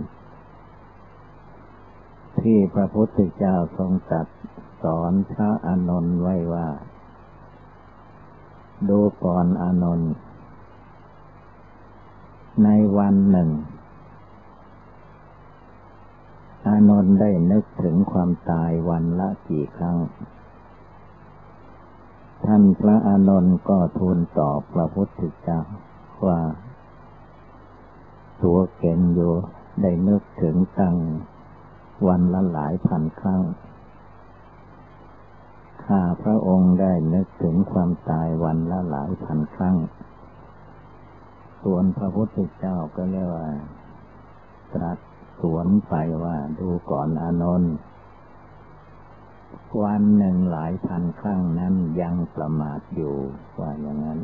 ที่พระพุทธเจ้าทรงจัส สอนพระอานนท์ไว้ว่า ดูก่อนอานนท์ในวันหนึ่ง อานนท์ได้นึกถึงความตายวันละกี่ครั้ง ท่านพระอานนท์ก็ทูลตอบพระพุทธเจ้าว่าตัวเก่งอยู่ได้นึกถึงตั้งวันละหลายพันครั้ง ข้าพระองค์ได้นึกถึงความตายวันละหลายพันครั้ง ส่วนพระพุทธเจ้าก็เรียกว่า ตรัสสวนไปว่าดูก่อนอนนท์วันหนึ่งหลายพันครั้งนั้นยังประมาทอยู่ว่าอย่างนั้น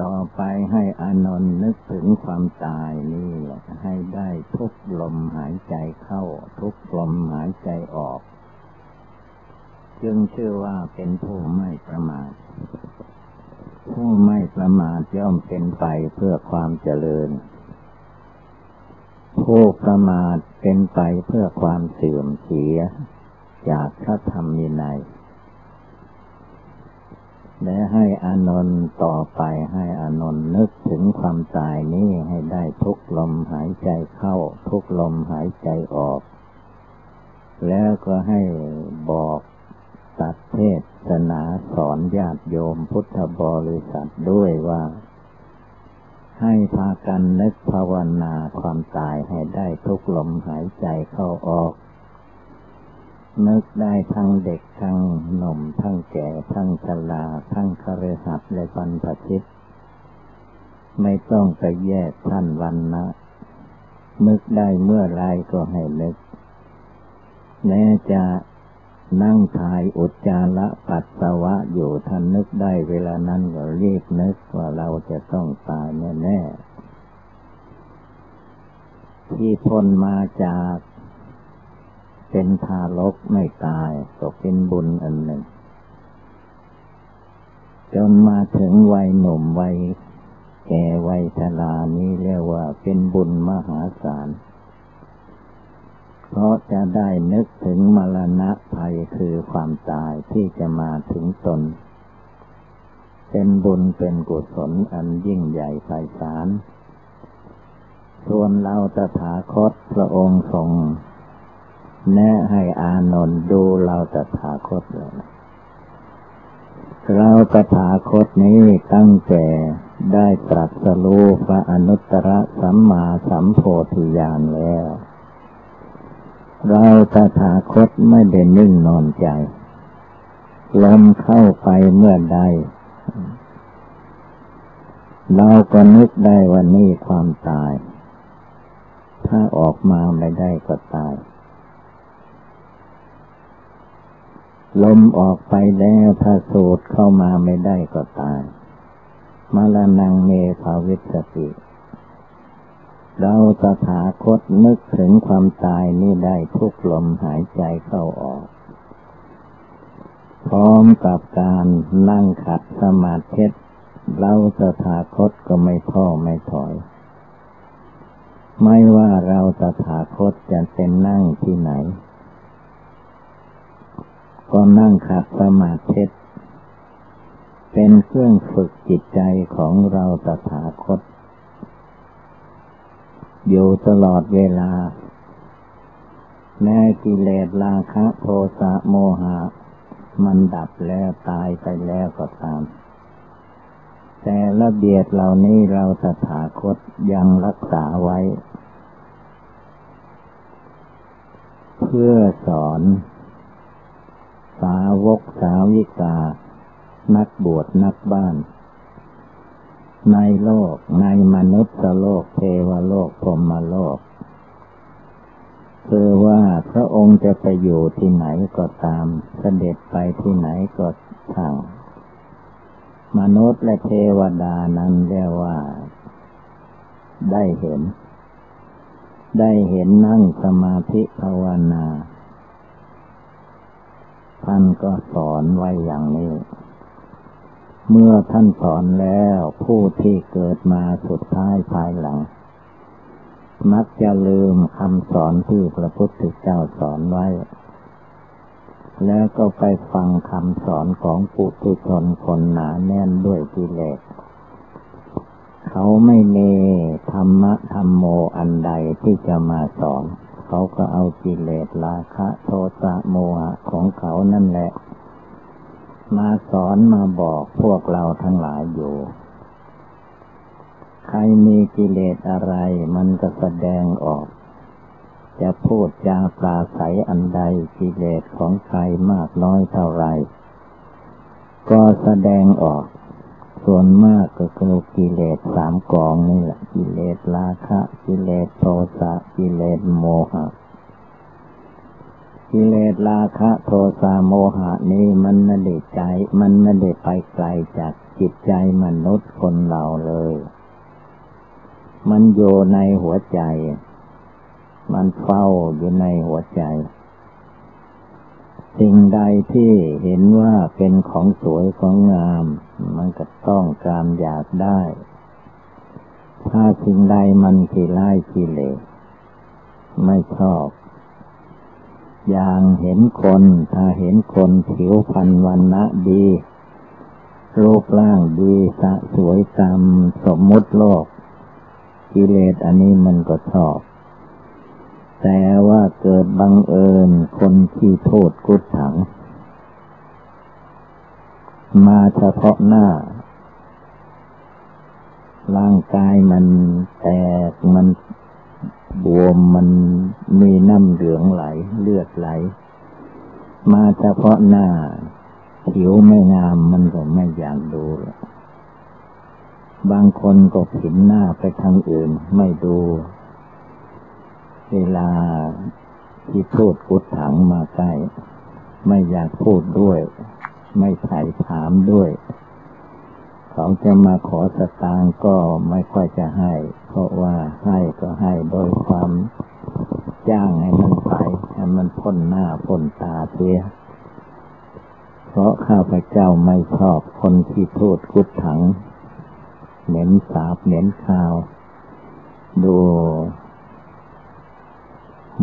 ต่อ ไปให้อานนท์นึกถึงความตายนี่แหละให้ได้ทุกลมหายใจเข้า ทุกลมหายใจออก จึงชื่อว่าเป็นผู้ไม่ประมาทผู้ไม่ประมาทย่อมเป็นไปเพื่อความเจริญ ผู้ประมาทเป็นไปเพื่อความเสื่อมเสีย จากพระธรรมีนัย และให้อานนท์ต่อไปให้อานนท์นึกถึงความตายนี้ให้ได้ทุกลมหายใจเข้า ทุกลมหายใจออก แล้วก็ให้บอกตัดเทศนาสอนญาติโยมพุทธบริษัทด้วยว่า ให้พากันนึกภาวนาความตายให้ได้ทุกลมหายใจเข้าออก นึกได้ทั้งเด็กทั้งหนุ่มทั้งแก่ทั้งชราทั้งคฤหัสถ์และบรรพชิต ไม่ต้องไปแยกท่านวันนะนึกได้เมื่อไรก็ให้นึกแม้จะนั่งถ่ายอุจจาระปัสสาวะอยู่ท่านนึกได้เวลานั้นก็รีบนึกว่าเราจะต้องตายแน่ๆที่พ้นมาจาก เป็นทารกไม่ตายก็เป็นบุญอันหนึ่ง จนมาถึงวัยหนุ่มวัยแก่วัยชรานี้เรียกว่าเป็นบุญมหาศาล เพราะจะได้นึกถึงมรณะภัยคือความตายที่จะมาถึงตน เป็นบุญเป็นกุศลอันยิ่งใหญ่ไพศาลส่วนเราตถาคตพระองค์ทรง แนะให้อานนท์ดูเราตถาคตเลยเราตถาคตนี้ตั้งแต่ได้ตรัสรู้พระอนุตตรสัมมาสัมโพธิญาณแล้ว เราตถาคตไม่ได้นิ่งนอนใจ ลมเข้าไปเมื่อใด เราก็นึกได้ว่านี่ความตาย ถ้าออกมาไม่ได้ก็ตาย ลมออกไปแล้วถ้าสูดเข้ามาไม่ได้ก็ตายมรณงเมภาวิสติ เราตถาคตนึกถึงความตายนี่ได้ทุกลมหายใจเข้าออก พร้อมกับการนั่งขัดสมาธิเราตถาคตก็ไม่ท้อไม่ถอย ไม่ว่าเราตถาคตจะเป็นนั่งที่ไหน ก็นั่งขัดสมาธิเป็นเครื่องฝึกจิตใจของเราตถาคต อยู่ตลอดเวลา แม้กิเลสราคะโทสะโมหะ มันดับแล้วตายไปแล้วก็ตาม แต่ระเบียดเหล่านี้เราตถาคตยังรักษาไว้ เพื่อสอน สาวกสาวิกา นักบวชนักบ้าน ในโลกในมนุษย์โลกเทวโลกพรหมโลก คือว่าพระองค์จะไปอยู่ที่ไหนก็ตามเสด็จไปที่ไหนก็ทางมนุษย์และเทวดานั้นเรียกว่า ได้เห็น ได้เห็นนั่งสมาธิภาวนา ท่านก็สอนไว้อย่างนี้ เมื่อท่านสอนแล้วผู้ที่เกิดมาสุดท้ายภายหลัง มักจะลืมคำสอนที่พระพุทธเจ้าสอนไว้ แล้วก็ไปฟังคำสอนของปุถุชนคนหนาแน่นด้วยกิเลสเขาไม่มีธรรมะธรรมโมอันใดที่จะมาสอนเขาก็เอากิเลสราคะโทสะโมหะของเขานั่นแหละ มาสอนมาบอกพวกเราทั้งหลายอยู่ ใครมีกิเลสอะไรมันก็แสดงออก จะพูดจาปราศัยอันใดกิเลสของใครมากน้อยเท่าไรก็แสดงออก ส่วนมากก็คือกิเลสสามกองนี่แหละกิเลสราคะกิเลสโทสะกิเลสโมหะกิเลสราคะโทสะโมหะนี้มันไม่ได้ใจ มันไม่ได้ไปไกลจากจิตใจมนุษย์คนเราเลย มันอยู่ในหัวใจ มันเฝ้าอยู่ในหัวใจ สิ่งใดที่เห็นว่าเป็นของสวยของงาม มันก็ต้องการอยากได้ ถ้าสิ่งใดมันขี้ไล่ขี้เลไม่ชอบ อย่างเห็นคน ถ้าเห็นคนผิวพรรณวันนะดีรูปร่างดีสะสวยตามสมมุติโลก กิเลสอันนี้มันก็ชอบ แต่ว่าเกิดบังเอิญคนที่โทษกุศถัง มาเฉพาะหน้า ร่างกายมันแตกมันบวมมันมีน้ำเหลืองไหลเลือดไหล มาเฉพาะหน้า ผิวไม่งามมันก็ไม่อยากดูบางคนก็ผินหน้าไปทางอื่นไม่ดู เวลาที่พูดกุดถังมาใกล้ ไม่อยากพูดด้วย ไม่ใส่ถามด้วยเขาจะมาขอสตางก็ไม่ค่อยจะให้ เพราะว่าให้ก็ให้โดยความจ้างให้มันไปให้มันพ้นหน้าพ้นตาเสียเพราะข้าพเจ้าไม่ชอบคนที่พูดกุดถัง เหม็นสาบเหม็นข้าว ดู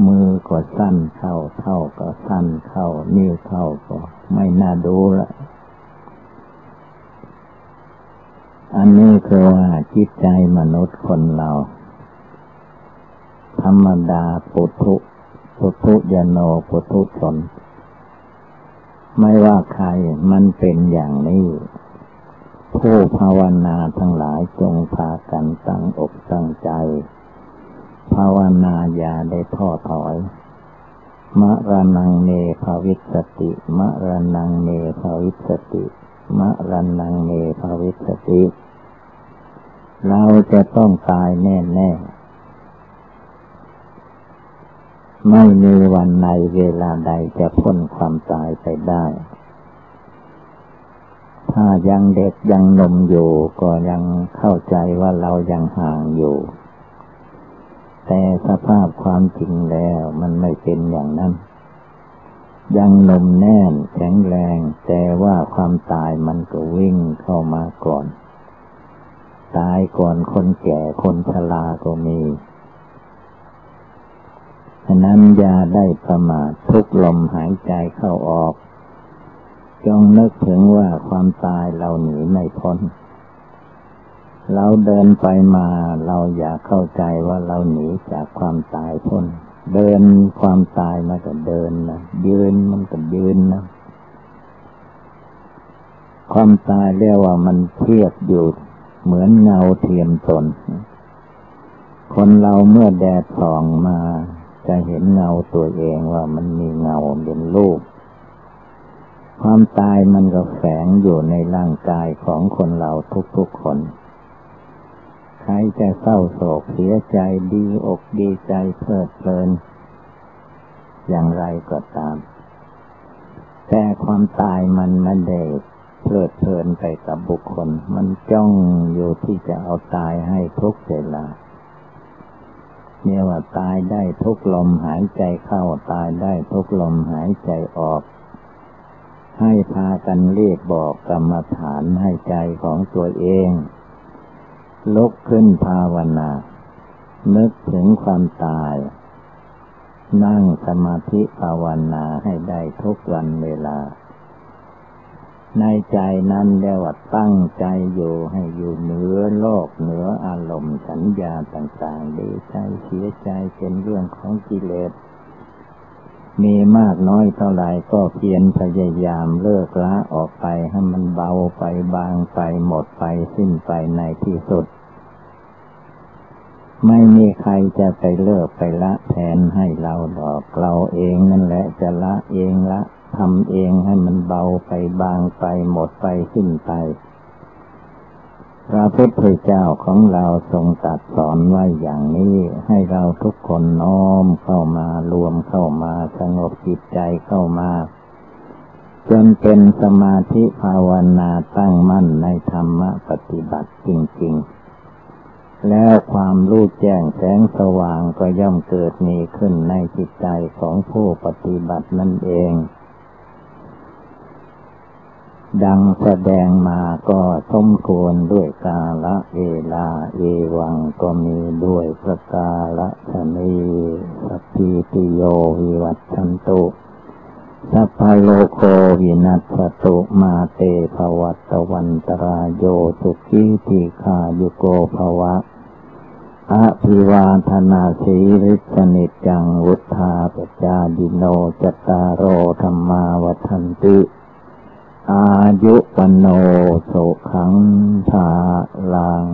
มือก็สั้นเข้าเท่าก็สั้นเข้า นิ้วเท่าก็ไม่น่าดูละอันนี้คือว่าจิตใจมนุษย์คนเรา ธรรมดาปุถุปุถุยโนปุถุชน ไม่ว่าใครมันเป็นอย่างนี้ ผู้ภาวนาทั้งหลายจงพากันตั้งอกตั้งใจ ภาวนาอย่าได้ท้อถอย มะระนังเนภาวิสติ มะระนังเนภาวิสติ มะระนังเนภาวิสติ เราจะต้องตายแน่แน่ไม่มีวันในเวลาใดจะพ้นความตายไปได้ ถ้ายังเด็กยังนมอยู่ก็ยังเข้าใจว่าเรายังห่างอยู่ แต่สภาพความจริงแล้วมันไม่เป็นอย่างนั้น ยังนมแน่นแข็งแรง แต่ว่าความตายมันก็วิ่งเข้ามาก่อน ตายก่อนคนแก่คนชราก็มีฉะนั้นอย่าได้ประมาททุกลมหายใจเข้าออก จงนึกถึงว่าความตายเราหนีไม่พ้น เราเดินไปมาเราอย่าเข้าใจว่าเราหนีจากความตายพ้น เดินความตายมันก็เดินนะยืนมันก็ยืนนะความตายเรียกว่ามันเทียบอยู่เหมือนเงาเทียมตน คนเราเมื่อแดดส่องมา จะเห็นเงาตัวเองว่ามันมีเงาเป็นรูปความตายมันก็แฝงอยู่ในร่างกายของคนเราทุกๆคน ครจะเศร้าโศกเสียใจดีอกดีใจเพลิดเพลิน อย่างไรก็ตาม แต่ความตายมันไม่ได้เพลิดเพลินไปกับบุคคล มันจ้องอยู่ที่จะเอาตายให้ทุกเวลาเนี่ยว่าตายได้ทุกลมหายใจเข้าตายได้ทุกลมหายใจออก ให้พากันเรียกบอกกรรมฐานให้ใจของตัวเอง ลุกขึ้นภาวนา นึกถึงความตาย นั่งสมาธิภาวนาให้ได้ทุกวันเวลา ในใจนั้นเรียกว่าตั้งใจอยู่ให้อยู่เหนือโลกเหนืออารมณ์สัญญาต่างๆดีใจเสียใจเป็นเรื่องของกิเลส มีมากน้อยเท่าไหร่ก็เพียรพยายามเลิกละออกไปให้มันเบาไปบางไปหมดไปสิ้นไปในที่สุด ไม่มีใครจะไปเลิกไปละแทนให้เราดอกเราเองนั่นแหละจะละเองละทำเองให้มันเบาไปบางไปหมดไปสิ้นไป พระพุทธเจ้าของเราทรงตัดสอนไว้อย่างนี้ให้เราทุกคนน้อมเข้ามารวมเข้ามาสงบจิตใจเข้ามา จนเป็นสมาธิภาวนาตั้งมั่นในธรรมปฏิบัติจริง ๆ แล้วความรู้แจ้งแสงสว่างก็ย่อมเกิดมีขึ้นในจิตใจของผู้ปฏิบัตินั่นเอง ดังแสดงมาก็สมควรด้วยกาละเวลาเอวังก็มีด้วยประกาละชนีสัพพิติโยวิวัตชันตุสัพพโลโควินัสตุมาเตภวัตวันตรายโยสุขีติขายุโกภวะอภิวาธนาสีริสนิจังวุธาปจาดิโนจตารโอธรรมาวัันติ อายุปโนสุขังภาลัง